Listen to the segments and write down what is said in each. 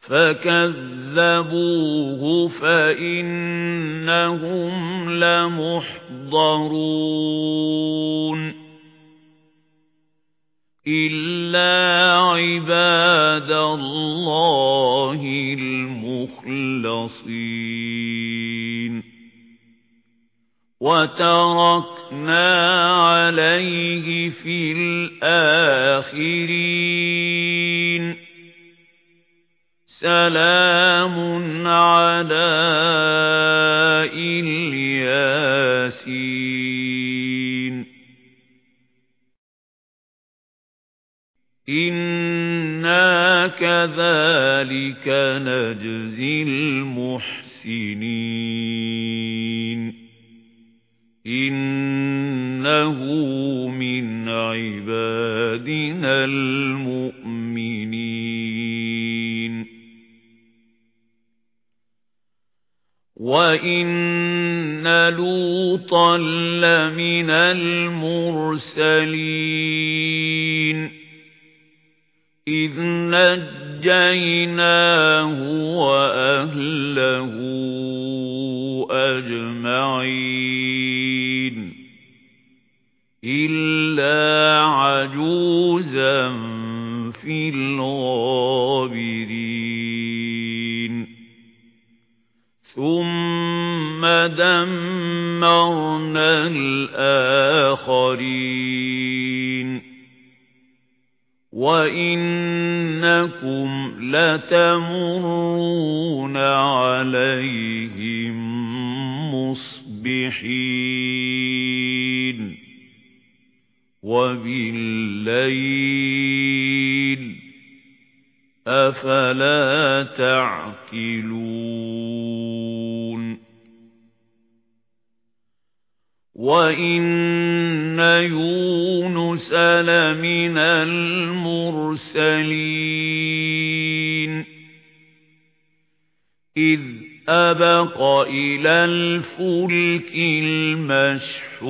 فَكَذَّبُوهُ فَإِنَّهُمْ لَمُحْضَرُونَ إِلَّا عِبَادَ اللَّهِ الْمُخْلَصِينَ وَتَرَكْنَا عَلَيْهِ فِي الْآخِرِينَ سَلَامٌ عَلَى الْيَاسِينَ. إِنَّا كَذَلِكَ نَجْزِي الْمُحْسِنِينَ. إِنَّهُ وَإِنَّ لُوطًا لَّمِنَ الْمُرْسَلِينَ إِذْ نَجَّيْنَاهُ وَأَهْلَهُ أَجْمَعِينَ إِلَّا عَجُوزًا فِي الْغَابِرِينَ ثُمَّ دَمَّرْنَا الْآخَرِينَ وَإِنَّكُمْ لَتَمُرُّونَ عَلَيْهِم مُصْبِحِينَ وَبِاللَّيْلِ أَفَلَا تَعْقِلُونَ وَإِنَّ يُونُسَ لَمِنَ الْمُرْسَلِينَ إِذْ أَبَقَ إِلَى الْفُلْكِ الْمَشْحُونِ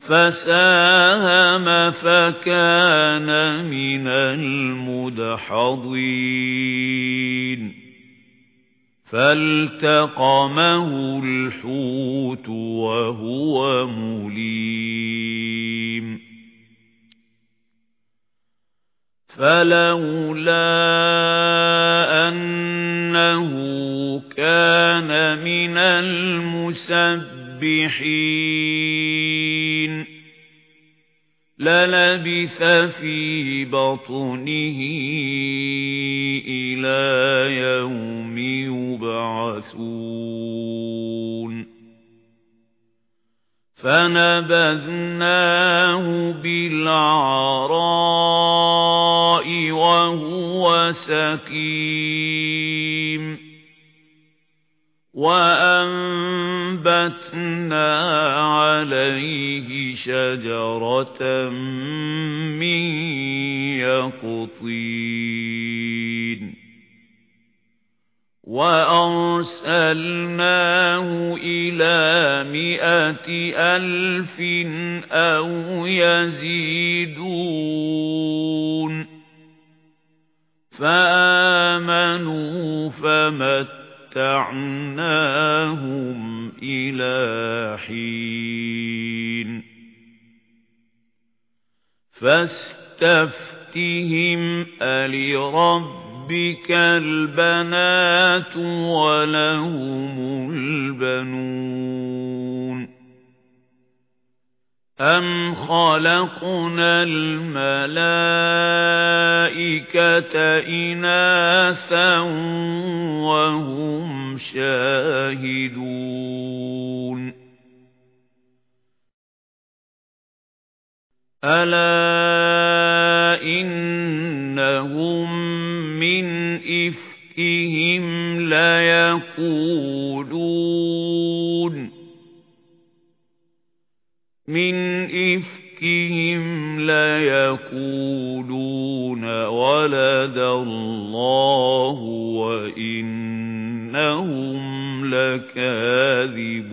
فَسَاهَمَ فَكَانَ مِنَ الْمُدْحَضِينَ فَالْتَقَمَهُ الْحُوتُ وَهُوَ مُلِيمٌ فَلَوْلَا أَنَّهُ كَانَ مِنَ الْمُسَبِّحِينَ لَلَبِثَ فِي بَطْنِهِ فَنَبَذْنَاهُ بِالْعَرَاءِ وَهُوَ سَقِيمٌ. وَأَنبَتْنَا عَلَيْهِ شَجَرَةً مِّن يَقْطِينٍ. وَأَرْسَلْنَاهُ إِلَى مِائَةِ أَلْفٍ أَوْ يَزِيدُونَ فَآمَنُوا فَمَتَّعْنَاهُمْ إِلَى حِينٍ فَاسْتَفْتِهِمْ أَلِرَبِّكَ رَبِّكَ الْبَنَاتُ وَلَهُمُ الْبَنُونَ أَمْ خَلَقْنَا الْمَلَائِكَةَ إِنَاثًا وَهُمْ شَاهِدُونَ أَلَا إِنَّهُمْ مِنْ إِفْكِهِمْ لَيَقُولُونَ. مِنْ إِفْكِهِمْ لَيَقُولُونَ وَلَدَ اللَّهُ وَإِنَّهُمْ لَكَاذِبُونَ.